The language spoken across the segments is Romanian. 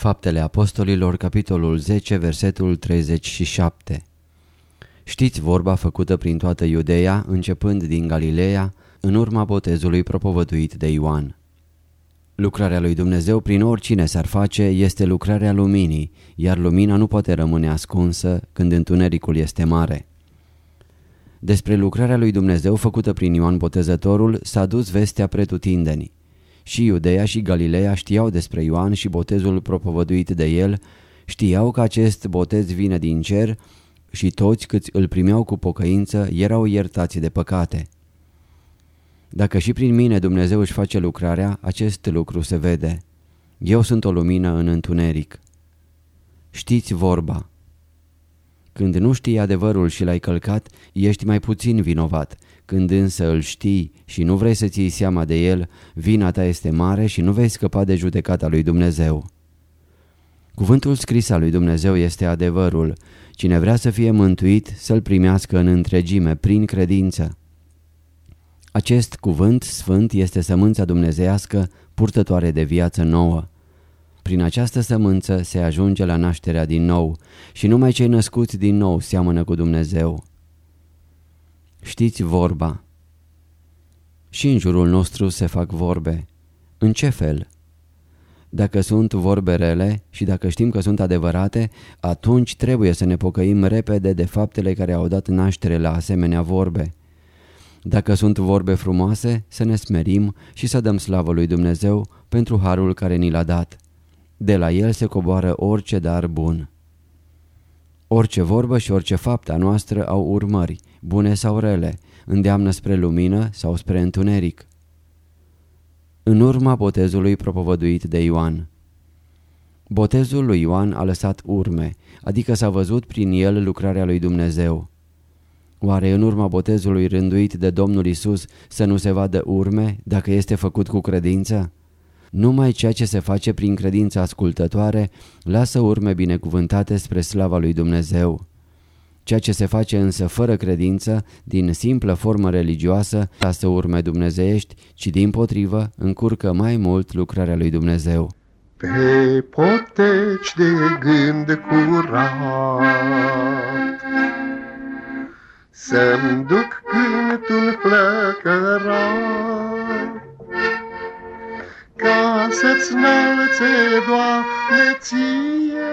Faptele Apostolilor, capitolul 10, versetul 37 Știți vorba făcută prin toată Iudeea, începând din Galileea, în urma botezului propovăduit de Ioan. Lucrarea lui Dumnezeu prin oricine s-ar face este lucrarea luminii, iar lumina nu poate rămâne ascunsă când întunericul este mare. Despre lucrarea lui Dumnezeu făcută prin Ioan Botezătorul s-a dus vestea pretutindeni. Și Iudeea și Galileea știau despre Ioan și botezul propovăduit de el, știau că acest botez vine din cer și toți câți îl primeau cu pocăință erau iertați de păcate. Dacă și prin mine Dumnezeu își face lucrarea, acest lucru se vede. Eu sunt o lumină în întuneric. Știți vorba. Când nu știi adevărul și l-ai călcat, ești mai puțin vinovat. Când însă îl știi și nu vrei să ții seama de el, vina ta este mare și nu vei scăpa de judecata lui Dumnezeu. Cuvântul scris al lui Dumnezeu este adevărul. Cine vrea să fie mântuit, să-l primească în întregime, prin credință. Acest cuvânt sfânt este sămânța dumnezeiască purtătoare de viață nouă. Prin această sămânță se ajunge la nașterea din nou și numai cei născuți din nou seamănă cu Dumnezeu. Știți vorba. Și în jurul nostru se fac vorbe. În ce fel? Dacă sunt vorbe rele și dacă știm că sunt adevărate, atunci trebuie să ne pocăim repede de faptele care au dat naștere la asemenea vorbe. Dacă sunt vorbe frumoase, să ne smerim și să dăm slavă lui Dumnezeu pentru harul care ni l-a dat. De la el se coboară orice dar bun. Orice vorbă și orice faptă a noastră au urmări, bune sau rele, îndeamnă spre lumină sau spre întuneric. În urma botezului propovăduit de Ioan Botezul lui Ioan a lăsat urme, adică s-a văzut prin el lucrarea lui Dumnezeu. Oare în urma botezului rânduit de Domnul Isus să nu se vadă urme dacă este făcut cu credință? Numai ceea ce se face prin credință ascultătoare lasă urme binecuvântate spre slava lui Dumnezeu. Ceea ce se face însă fără credință, din simplă formă religioasă, lasă urme dumnezeiești, ci din potrivă încurcă mai mult lucrarea lui Dumnezeu. Pe poteci de gând curat Să-mi duc cântul flăcărat Ca să-ți înalțe, Doamne, ție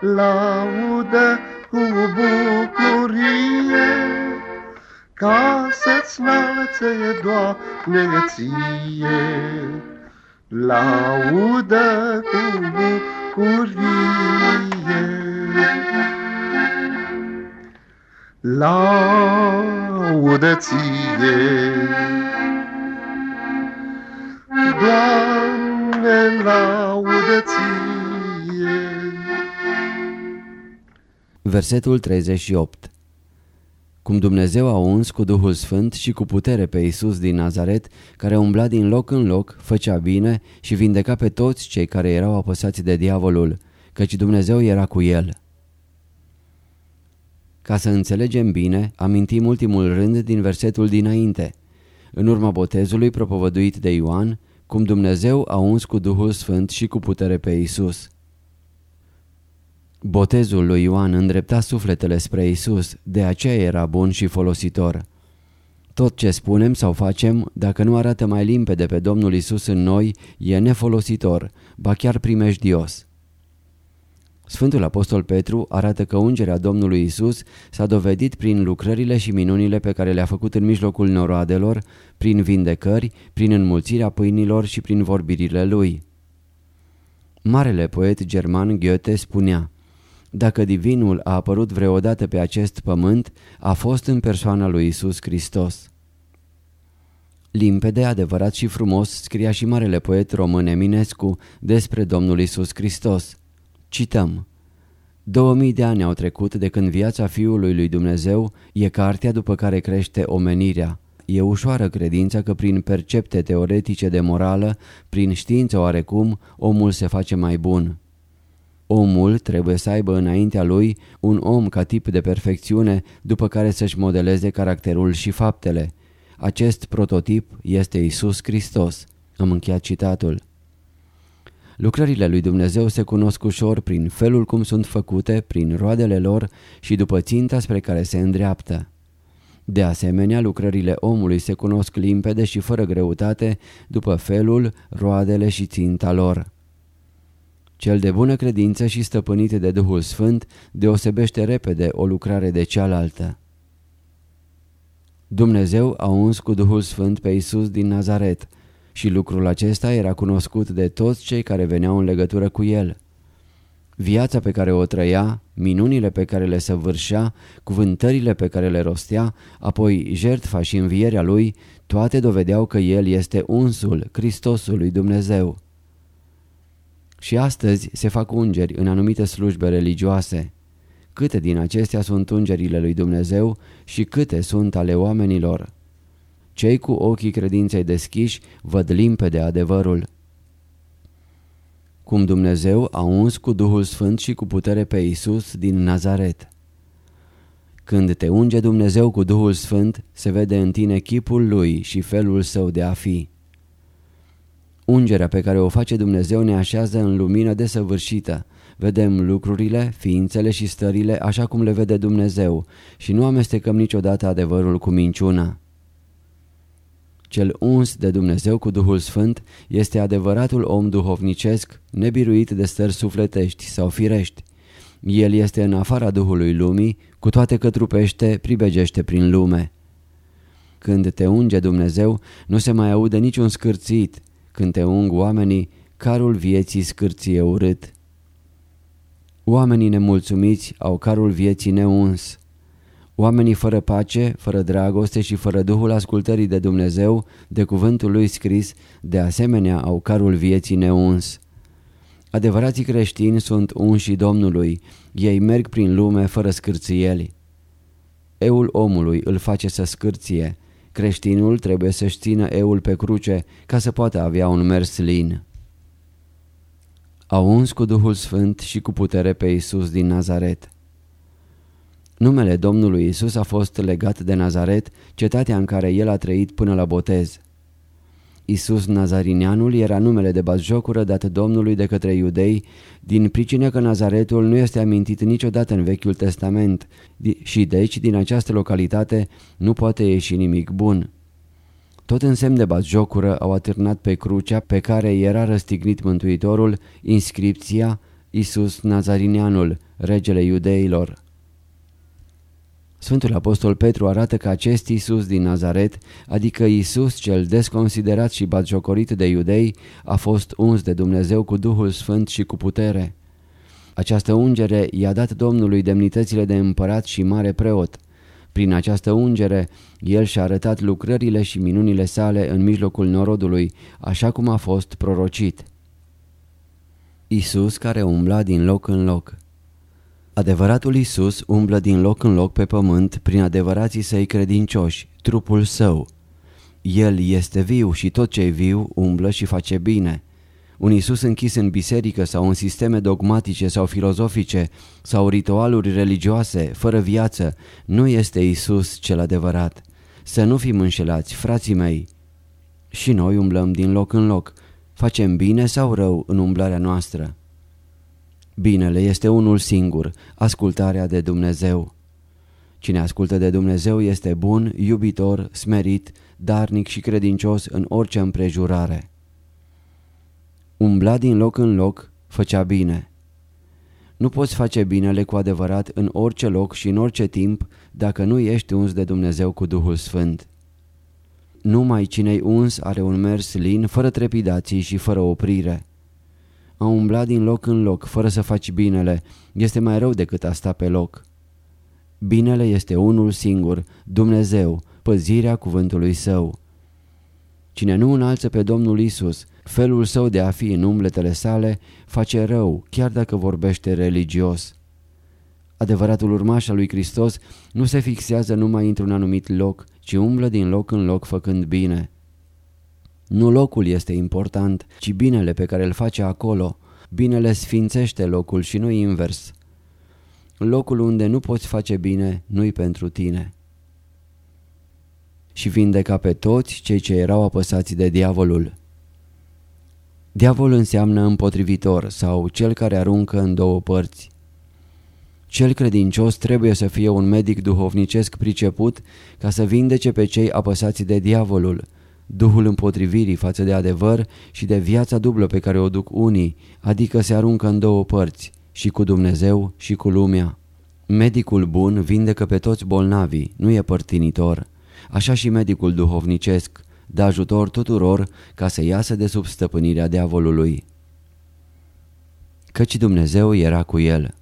Laudă cu bucurie. Ca să-ți înalțe, Doamne, ție Laudă cu bucurie. Laudă ție Doamne, laudă ție Versetul 38 Cum Dumnezeu a uns cu Duhul Sfânt și cu putere pe Iisus din Nazaret, care umbla din loc în loc, făcea bine și vindeca pe toți cei care erau apăsați de diavolul, căci Dumnezeu era cu el. Ca să înțelegem bine, amintim ultimul rând din versetul dinainte. În urma botezului propovăduit de Ioan, cum Dumnezeu a uns cu Duhul Sfânt și cu putere pe Isus. Botezul lui Ioan îndrepta sufletele spre Isus, de aceea era bun și folositor. Tot ce spunem sau facem, dacă nu arată mai limpede pe Domnul Isus în noi, e nefolositor, ba chiar primejdios. Sfântul Apostol Petru arată că ungerea Domnului Isus s-a dovedit prin lucrările și minunile pe care le-a făcut în mijlocul noroadelor, prin vindecări, prin înmulțirea pâinilor și prin vorbirile lui. Marele poet german Goethe spunea Dacă divinul a apărut vreodată pe acest pământ, a fost în persoana lui Isus Hristos. Limpede, adevărat și frumos scria și marele poet român Eminescu despre Domnul Isus Hristos. Cităm. 2000 de ani au trecut de când viața Fiului lui Dumnezeu e cartea după care crește omenirea. E ușoară credința că prin percepte teoretice de morală, prin știință oarecum, omul se face mai bun. Omul trebuie să aibă înaintea lui un om ca tip de perfecțiune după care să-și modeleze caracterul și faptele. Acest prototip este Isus Hristos. Am încheiat citatul. Lucrările lui Dumnezeu se cunosc ușor prin felul cum sunt făcute, prin roadele lor și după ținta spre care se îndreaptă. De asemenea, lucrările omului se cunosc limpede și fără greutate după felul, roadele și ținta lor. Cel de bună credință și stăpânit de Duhul Sfânt deosebește repede o lucrare de cealaltă. Dumnezeu a uns cu Duhul Sfânt pe Isus din Nazaret, și lucrul acesta era cunoscut de toți cei care veneau în legătură cu el. Viața pe care o trăia, minunile pe care le săvârșea, cuvântările pe care le rostea, apoi jertfa și învierea lui, toate dovedeau că el este unsul, Hristosul lui Dumnezeu. Și astăzi se fac ungeri în anumite slujbe religioase. Câte din acestea sunt ungerile lui Dumnezeu și câte sunt ale oamenilor? Cei cu ochii credinței deschiși văd limpede adevărul. Cum Dumnezeu a uns cu Duhul Sfânt și cu putere pe Isus din Nazaret. Când te unge Dumnezeu cu Duhul Sfânt, se vede în tine chipul Lui și felul său de a fi. Ungerea pe care o face Dumnezeu ne așează în lumină desăvârșită. Vedem lucrurile, ființele și stările așa cum le vede Dumnezeu și nu amestecăm niciodată adevărul cu minciuna. Cel uns de Dumnezeu cu Duhul Sfânt este adevăratul om duhovnicesc, nebiruit de stări sufletești sau firești. El este în afara Duhului lumii, cu toate că trupește, pribegește prin lume. Când te unge Dumnezeu, nu se mai aude niciun scârțit. Când te ung oamenii, carul vieții scârție urât. Oamenii nemulțumiți au carul vieții neuns. Oamenii fără pace, fără dragoste și fără Duhul ascultării de Dumnezeu, de cuvântul lui scris, de asemenea au carul vieții neuns. Adevărații creștini sunt unși Domnului, ei merg prin lume fără scârțieli. Eul omului îl face să scârție, creștinul trebuie să-și țină eul pe cruce ca să poată avea un mers lin. Au uns cu Duhul Sfânt și cu putere pe Isus din Nazaret. Numele Domnului Isus a fost legat de Nazaret, cetatea în care el a trăit până la botez. Isus Nazarineanul era numele de bazjocură dat Domnului de către iudei, din pricină că Nazaretul nu este amintit niciodată în Vechiul Testament și deci din această localitate nu poate ieși nimic bun. Tot în semn de bazjocură au atârnat pe crucea pe care era răstignit Mântuitorul inscripția Isus Nazarineanul, regele iudeilor. Sfântul Apostol Petru arată că acest Iisus din Nazaret, adică Iisus cel desconsiderat și batjocorit de iudei, a fost uns de Dumnezeu cu Duhul Sfânt și cu putere. Această ungere i-a dat Domnului demnitățile de împărat și mare preot. Prin această ungere, el și-a arătat lucrările și minunile sale în mijlocul norodului, așa cum a fost prorocit. Isus care umbla din loc în loc Adevăratul Isus umblă din loc în loc pe pământ prin adevărații săi credincioși, trupul său. El este viu și tot ce e viu umblă și face bine. Un Isus închis în biserică sau în sisteme dogmatice sau filozofice sau ritualuri religioase, fără viață, nu este Isus cel adevărat. Să nu fim înșelați, frații mei. Și noi umblăm din loc în loc. Facem bine sau rău în umblarea noastră? Binele este unul singur, ascultarea de Dumnezeu. Cine ascultă de Dumnezeu este bun, iubitor, smerit, darnic și credincios în orice împrejurare. Umbla din loc în loc, făcea bine. Nu poți face binele cu adevărat în orice loc și în orice timp dacă nu ești uns de Dumnezeu cu Duhul Sfânt. Numai cine-i uns are un mers lin, fără trepidații și fără oprire. A umbla din loc în loc, fără să faci binele, este mai rău decât a sta pe loc. Binele este unul singur, Dumnezeu, păzirea cuvântului său. Cine nu înalță pe Domnul Isus, felul său de a fi în umbletele sale, face rău, chiar dacă vorbește religios. Adevăratul urmaș al lui Hristos nu se fixează numai într-un anumit loc, ci umblă din loc în loc făcând bine. Nu locul este important, ci binele pe care îl face acolo. Binele sfințește locul și nu invers. Locul unde nu poți face bine nu-i pentru tine. Și vindeca pe toți cei ce erau apăsați de diavolul. Diavol înseamnă împotrivitor sau cel care aruncă în două părți. Cel credincios trebuie să fie un medic duhovnicesc priceput ca să vindece pe cei apăsați de diavolul, duhul împotrivirii față de adevăr și de viața dublă pe care o duc unii, adică se aruncă în două părți, și cu Dumnezeu și cu lumea. Medicul bun vindecă pe toți bolnavii, nu e părtinitor. Așa și medicul duhovnicesc dă ajutor tuturor ca să iasă de sub stăpânirea diavolului. Căci Dumnezeu era cu el.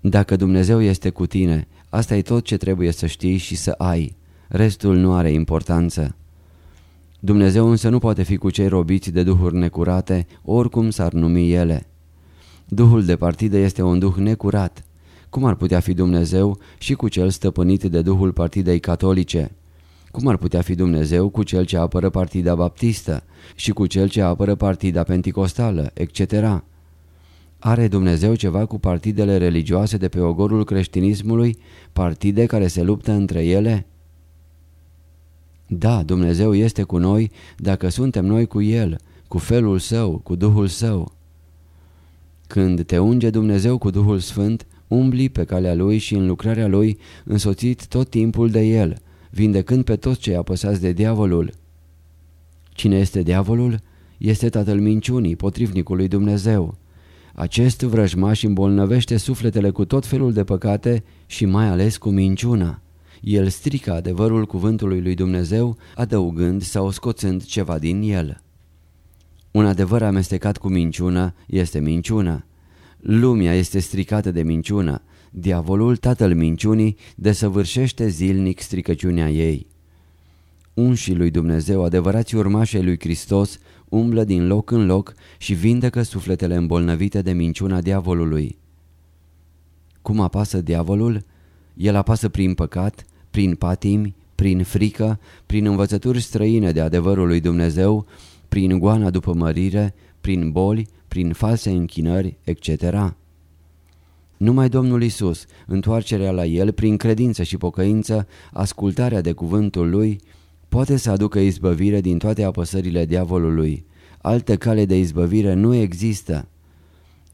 Dacă Dumnezeu este cu tine, asta e tot ce trebuie să știi și să ai. Restul nu are importanță. Dumnezeu însă nu poate fi cu cei robiți de duhuri necurate, oricum s-ar numi ele. Duhul de partidă este un duh necurat. Cum ar putea fi Dumnezeu și cu cel stăpânit de duhul partidei catolice? Cum ar putea fi Dumnezeu cu cel ce apără partida baptistă și cu cel ce apără partida penticostală, etc.? Are Dumnezeu ceva cu partidele religioase de pe ogorul creștinismului, partide care se luptă între ele? Da, Dumnezeu este cu noi dacă suntem noi cu El, cu felul Său, cu Duhul Său. Când te unge Dumnezeu cu Duhul Sfânt, umbli pe calea Lui și în lucrarea Lui, însoțit tot timpul de El, vindecând pe toți cei apăsați de diavolul. Cine este diavolul? Este tatăl minciunii, potrivnicul lui Dumnezeu. Acest vrăjmaș îmbolnăvește sufletele cu tot felul de păcate și mai ales cu minciuna. El strică adevărul cuvântului lui Dumnezeu, adăugând sau scoțând ceva din el. Un adevăr amestecat cu minciună este minciună. Lumea este stricată de minciună. Diavolul, tatăl minciunii, desăvârșește zilnic stricăciunea ei. Unșii lui Dumnezeu, adevărații urmașii lui Hristos, umblă din loc în loc și vindecă sufletele îmbolnăvite de minciuna diavolului. Cum apasă diavolul? El apasă prin păcat, prin patimi, prin frică, prin învățături străine de adevărul lui Dumnezeu, prin goana după mărire, prin boli, prin false închinări, etc. Numai Domnul Isus, întoarcerea la El prin credință și pocăință, ascultarea de cuvântul Lui, poate să aducă izbăvire din toate apăsările diavolului. Altă cale de izbăvire nu există.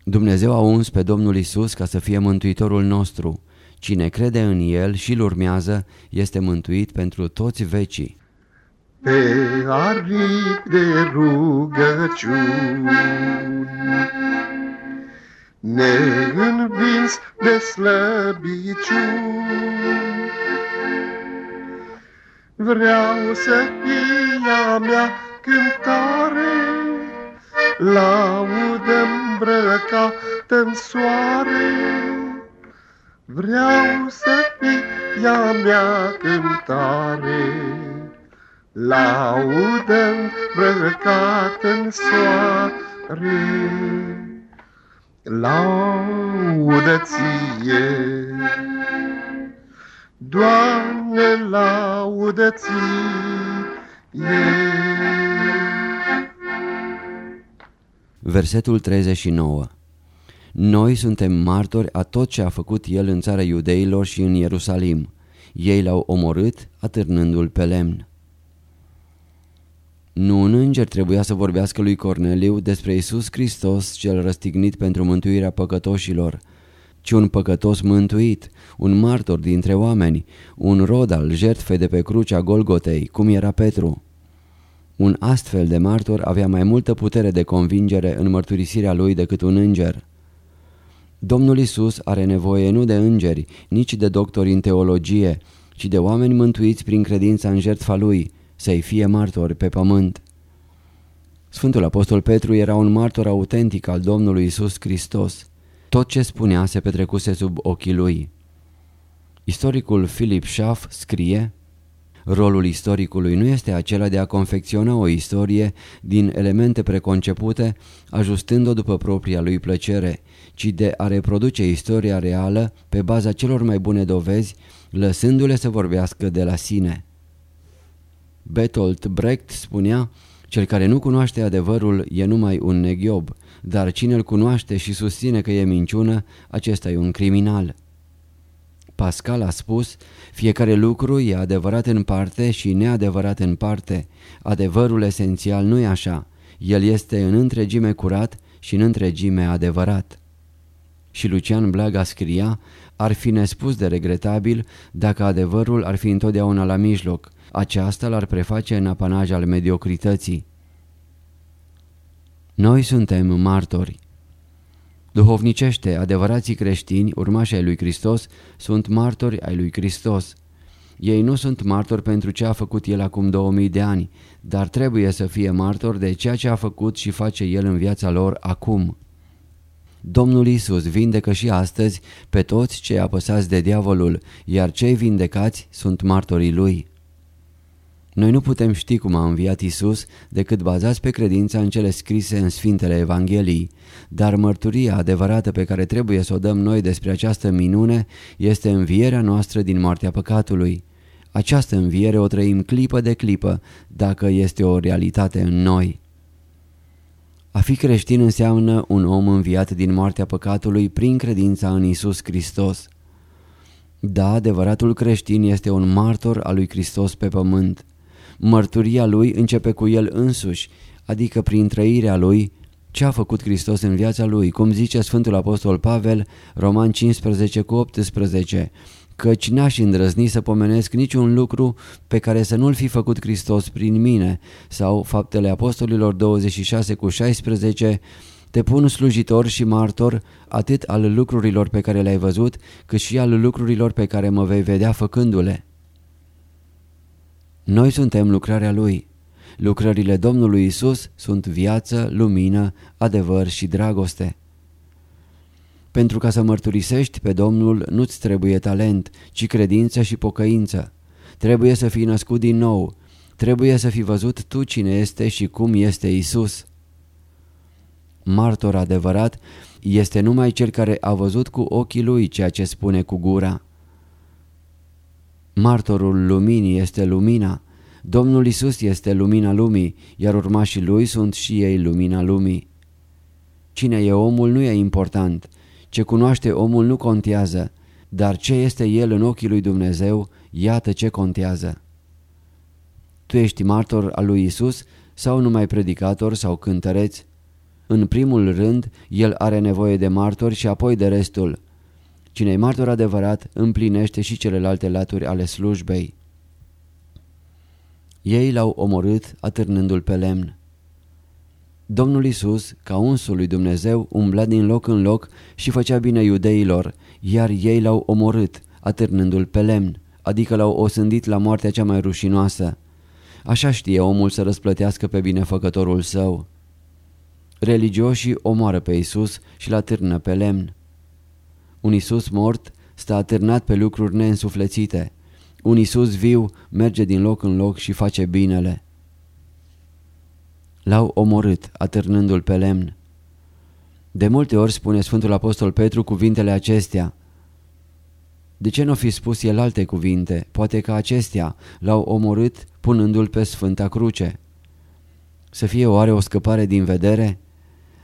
Dumnezeu a uns pe Domnul Isus ca să fie mântuitorul nostru. Cine crede în El și îl urmează este mântuit pentru toți vecii. Pe aripi de rugăciuni Neînvins de slăbiciuni Vreau să fie a mea cântare, Laudă îmbrăcată în soare. Vreau să fie a mea cântare, Laudă îmbrăcată în soare. Laudă ție, Doamne, laudă ție. Versetul 39 Noi suntem martori a tot ce a făcut El în țara iudeilor și în Ierusalim. Ei l-au omorât, atârnându-l pe lemn. Nu un înger trebuia să vorbească lui Corneliu despre Isus Hristos cel răstignit pentru mântuirea păcătoșilor, ci un păcătos mântuit, un martor dintre oameni, un rod al jertfei de pe crucea Golgotei, cum era Petru. Un astfel de martor avea mai multă putere de convingere în mărturisirea lui decât un înger. Domnul Isus are nevoie nu de îngeri, nici de doctori în teologie, ci de oameni mântuiți prin credința în jertfa Lui, să-i fie martori pe pământ. Sfântul Apostol Petru era un martor autentic al Domnului Isus Hristos. Tot ce spunea se petrecuse sub ochii lui. Istoricul Philip Schaff scrie Rolul istoricului nu este acela de a confecționa o istorie din elemente preconcepute, ajustând-o după propria lui plăcere, ci de a reproduce istoria reală pe baza celor mai bune dovezi, lăsându-le să vorbească de la sine. Bertolt Brecht spunea, cel care nu cunoaște adevărul e numai un neghiob, dar cine îl cunoaște și susține că e minciună, acesta e un criminal. Pascal a spus, fiecare lucru e adevărat în parte și neadevărat în parte. Adevărul esențial nu e așa, el este în întregime curat și în întregime adevărat. Și Lucian Blaga scria, ar fi nespus de regretabil dacă adevărul ar fi întotdeauna la mijloc, aceasta l-ar preface în apanaj al mediocrității. Noi suntem martori. Duhovnicește, adevărații creștini, urmași ai lui Hristos, sunt martori ai lui Hristos. Ei nu sunt martori pentru ce a făcut El acum 2000 de ani, dar trebuie să fie martori de ceea ce a făcut și face El în viața lor acum. Domnul Isus vindecă și astăzi pe toți cei apăsați de diavolul, iar cei vindecați sunt martorii Lui. Noi nu putem ști cum a înviat Isus decât bazați pe credința în cele scrise în Sfintele Evangheliei, dar mărturia adevărată pe care trebuie să o dăm noi despre această minune este învierea noastră din moartea păcatului. Această înviere o trăim clipă de clipă dacă este o realitate în noi. A fi creștin înseamnă un om înviat din moartea păcatului prin credința în Isus Hristos. Da, adevăratul creștin este un martor al lui Hristos pe pământ. Mărturia lui începe cu el însuși, adică prin trăirea lui, ce a făcut Hristos în viața lui, cum zice Sfântul Apostol Pavel, Roman 15 cu 18, căci n-aș îndrăzni să pomenesc niciun lucru pe care să nu-l fi făcut Hristos prin mine, sau Faptele Apostolilor 26 cu 16, te pun slujitor și martor atât al lucrurilor pe care le-ai văzut, cât și al lucrurilor pe care mă vei vedea făcându-le. Noi suntem lucrarea Lui. Lucrările Domnului Isus sunt viață, lumină, adevăr și dragoste. Pentru ca să mărturisești pe Domnul nu-ți trebuie talent, ci credință și pocăință. Trebuie să fii născut din nou. Trebuie să fi văzut tu cine este și cum este Isus. Martor adevărat este numai cel care a văzut cu ochii lui ceea ce spune cu gura. Martorul luminii este lumina. Domnul Isus este lumina lumii, iar urmașii lui sunt și ei lumina lumii. Cine e omul nu e important, ce cunoaște omul nu contează, dar ce este el în ochii lui Dumnezeu, iată ce contează. Tu ești martor al lui Isus sau numai predicator sau cântăreț? În primul rând, el are nevoie de martori și apoi de restul. Cine e martor adevărat împlinește și celelalte laturi ale slujbei. Ei l-au omorât atârnându-l pe lemn. Domnul Isus, ca unsul lui Dumnezeu, umbla din loc în loc și făcea bine iudeilor, iar ei l-au omorât, atârnându-l pe lemn, adică l-au osândit la moartea cea mai rușinoasă. Așa știe omul să răsplătească pe binefăcătorul său. Religioșii omoară pe Isus și l târnă pe lemn. Un Isus mort stă atârnat pe lucruri neînsuflețite. Un Isus viu merge din loc în loc și face binele. L-au omorât, atârnându-l pe lemn. De multe ori spune Sfântul Apostol Petru cuvintele acestea. De ce nu fi spus el alte cuvinte? Poate că acestea l-au omorât punându-l pe Sfânta Cruce. Să fie oare o scăpare din vedere?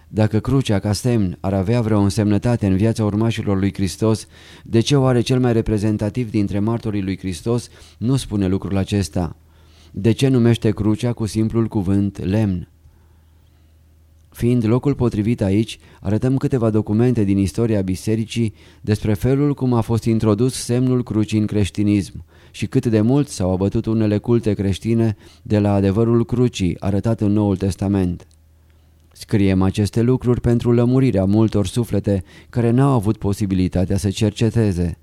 Dacă crucea ca semn ar avea vreo însemnătate în viața urmașilor lui Hristos, de ce oare cel mai reprezentativ dintre martorii lui Hristos nu spune lucrul acesta? De ce numește crucea cu simplul cuvânt lemn? Fiind locul potrivit aici, arătăm câteva documente din istoria bisericii despre felul cum a fost introdus semnul crucii în creștinism și cât de mult s-au abătut unele culte creștine de la adevărul crucii arătat în Noul Testament. Scriem aceste lucruri pentru lămurirea multor suflete care n-au avut posibilitatea să cerceteze.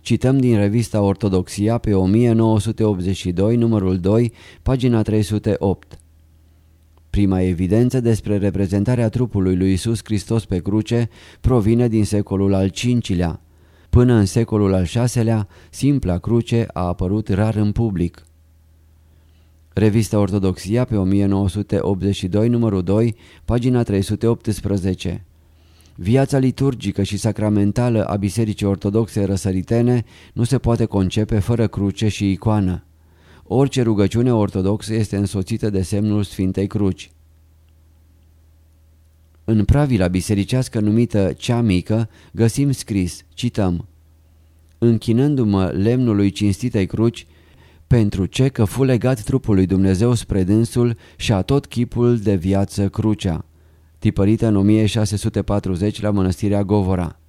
Cităm din revista Ortodoxia pe 1982, numărul 2, pagina 308. Prima evidență despre reprezentarea trupului lui Isus Hristos pe cruce provine din secolul al V-lea. Până în secolul al VI-lea, simpla cruce a apărut rar în public. Revista Ortodoxia pe 1982, numărul 2, pagina 318. Viața liturgică și sacramentală a Bisericii Ortodoxe răsăritene nu se poate concepe fără cruce și icoană. Orice rugăciune ortodoxă este însoțită de semnul Sfintei Cruci. În pravila bisericească numită Cea Mică găsim scris, cităm, Închinându-mă lemnului cinstitei cruci, pentru ce că fu legat trupul lui Dumnezeu spre dânsul și a tot chipul de viață crucea, tipărită în 1640 la mănăstirea Govora.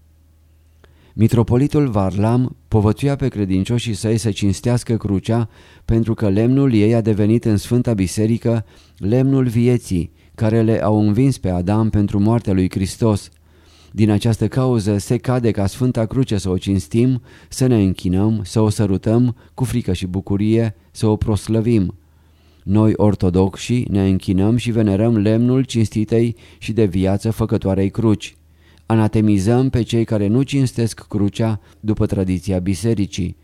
Mitropolitul Varlam povățuia pe credincioșii săi să cinstească crucea pentru că lemnul ei a devenit în Sfânta Biserică lemnul vieții, care le au învins pe Adam pentru moartea lui Hristos. Din această cauză se cade ca Sfânta Cruce să o cinstim, să ne închinăm, să o sărutăm cu frică și bucurie, să o proslăvim. Noi ortodoxi ne închinăm și venerăm lemnul cinstitei și de viață făcătoarei cruci. Anatemizăm pe cei care nu cinstesc crucea după tradiția bisericii.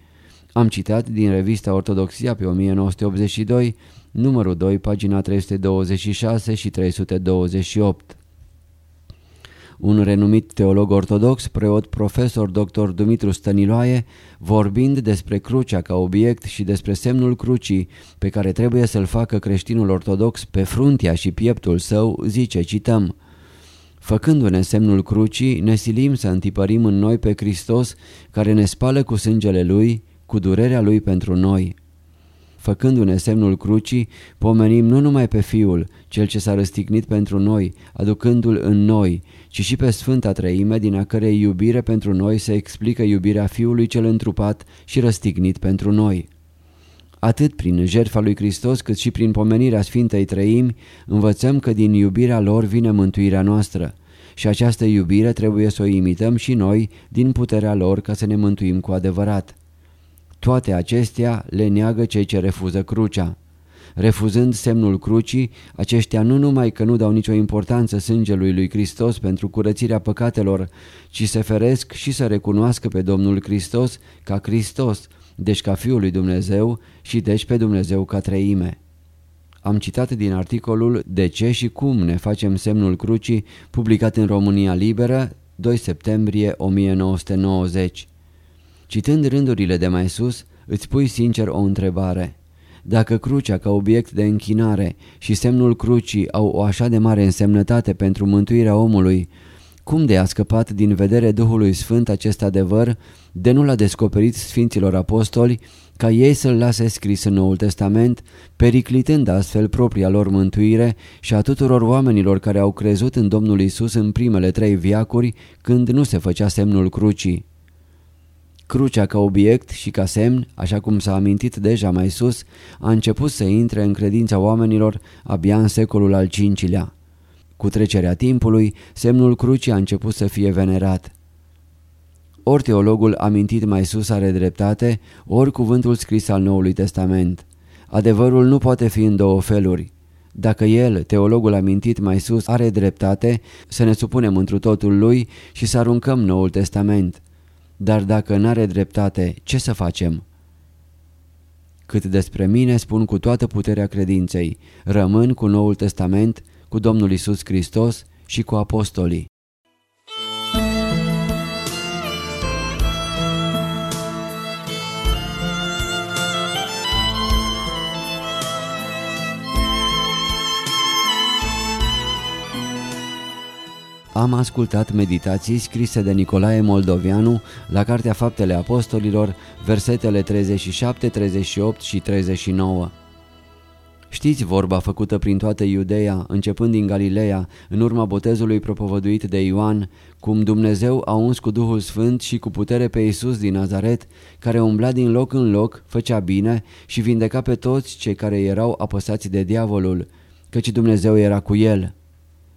Am citat din revista Ortodoxia pe 1982, numărul 2, pagina 326 și 328. Un renumit teolog ortodox, preot profesor dr. Dumitru Stăniloae, vorbind despre crucea ca obiect și despre semnul crucii pe care trebuie să-l facă creștinul ortodox pe fruntea și pieptul său, zice, cităm, Făcându-ne semnul crucii, ne silim să întipărim în noi pe Hristos, care ne spală cu sângele Lui, cu durerea Lui pentru noi. Făcându-ne semnul crucii, pomenim nu numai pe Fiul, Cel ce s-a răstignit pentru noi, aducându-L în noi, ci și pe Sfânta Treime, din a cărei iubire pentru noi se explică iubirea Fiului cel întrupat și răstignit pentru noi. Atât prin jertfa lui Hristos cât și prin pomenirea Sfintei Trăimi învățăm că din iubirea lor vine mântuirea noastră și această iubire trebuie să o imităm și noi din puterea lor ca să ne mântuim cu adevărat. Toate acestea le neagă cei ce refuză crucea. Refuzând semnul crucii, aceștia nu numai că nu dau nicio importanță sângelui lui Hristos pentru curățirea păcatelor, ci se feresc și să recunoască pe Domnul Hristos ca Hristos, deci ca Fiul lui Dumnezeu și deci pe Dumnezeu ca treime. Am citat din articolul De ce și cum ne facem semnul crucii, publicat în România Liberă, 2 septembrie 1990. Citând rândurile de mai sus, îți pui sincer o întrebare. Dacă crucea ca obiect de închinare și semnul crucii au o așa de mare însemnătate pentru mântuirea omului, cum de a scăpat din vedere Duhului Sfânt acest adevăr, de nu l-a descoperit Sfinților Apostoli, ca ei să-l lase scris în Noul Testament, periclitând astfel propria lor mântuire și a tuturor oamenilor care au crezut în Domnul Isus în primele trei viacuri, când nu se făcea semnul crucii. Crucea ca obiect și ca semn, așa cum s-a amintit deja mai sus, a început să intre în credința oamenilor abia în secolul al V-lea. Cu trecerea timpului, semnul crucii a început să fie venerat. Ori teologul amintit mai sus are dreptate, ori cuvântul scris al Noului Testament. Adevărul nu poate fi în două feluri. Dacă el, teologul amintit mai sus, are dreptate, să ne supunem întru totul lui și să aruncăm Noul Testament. Dar dacă n-are dreptate, ce să facem? Cât despre mine spun cu toată puterea credinței, rămân cu Noul Testament, cu Domnul Isus Hristos și cu apostolii. Am ascultat meditații scrise de Nicolae Moldovianu la Cartea Faptele Apostolilor, versetele 37, 38 și 39. Știți vorba făcută prin toată Iudeea, începând din Galileea, în urma botezului propovăduit de Ioan, cum Dumnezeu a uns cu Duhul Sfânt și cu putere pe Iisus din Nazaret, care umbla din loc în loc, făcea bine și vindeca pe toți cei care erau apăsați de diavolul, căci Dumnezeu era cu el.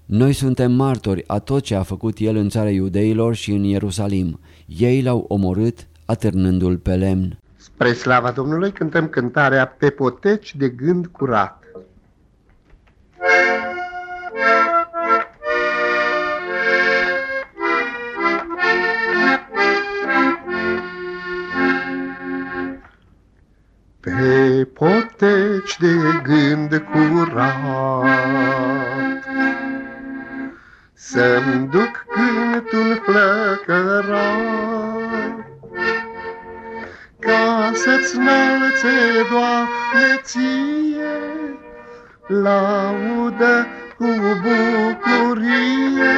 Noi suntem martori a tot ce a făcut el în țara iudeilor și în Ierusalim. Ei l-au omorât atârnându-l pe lemn. Spre slava Domnului cântăm cântarea Pe poteci de gând curat. Pe poteci de gând curat Să-mi duc cântul flăcărat Ca să-ți înalțe, Doamne, ție. Laudă cu bucurie.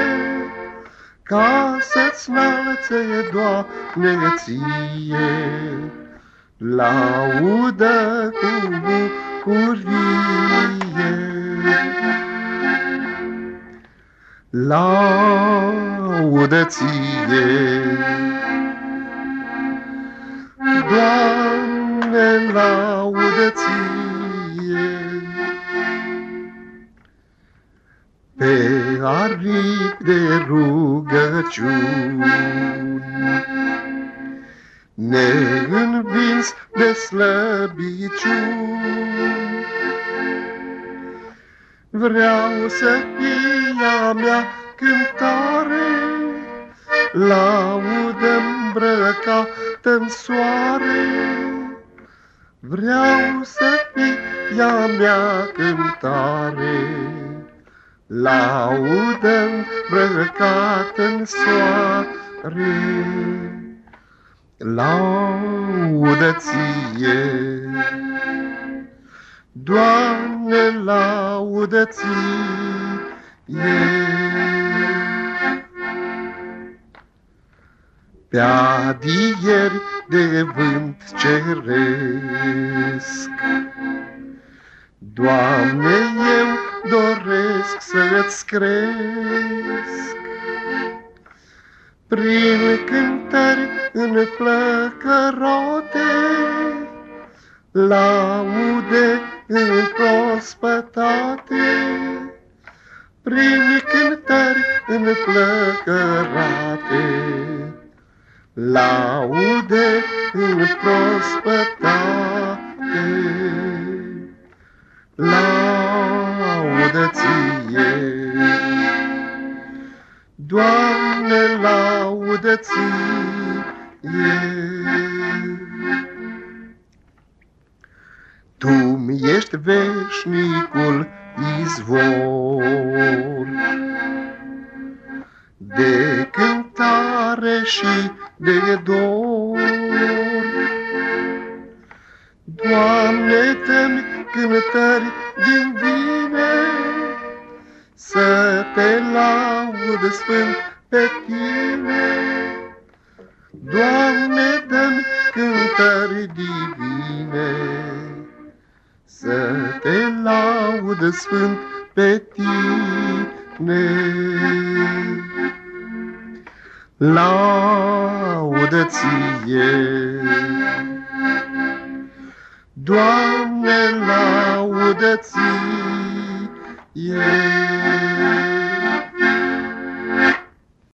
Ca să-ți înalțe, Doamne, ție. Laudă cu bucurie. Laudă ție, Doamne, laudă ție. Pe aripi de rugăciuni, neînvins de slăbiciuni. Vreau să îmbrăcată în soare laudă ție. Doamne, laudă ție. Pe adieri de vânt ceresc, Doamne, eu doresc să-ți cresc. Prin cântări înflăcărote, laude înprospătate, prin cântări înflăcărate, laude înprospătate. Laudă ție, Doamne, laudă ție, tu mi ești veșnicul izvor de cântare și de dor. Doamne, dă-mi cântări din bine, să te laud sfânt pe tine. Doamne, dă-mi cântări divine, Să te laud sfânt pe tine. Laudă ție, Doamne, laudă ție,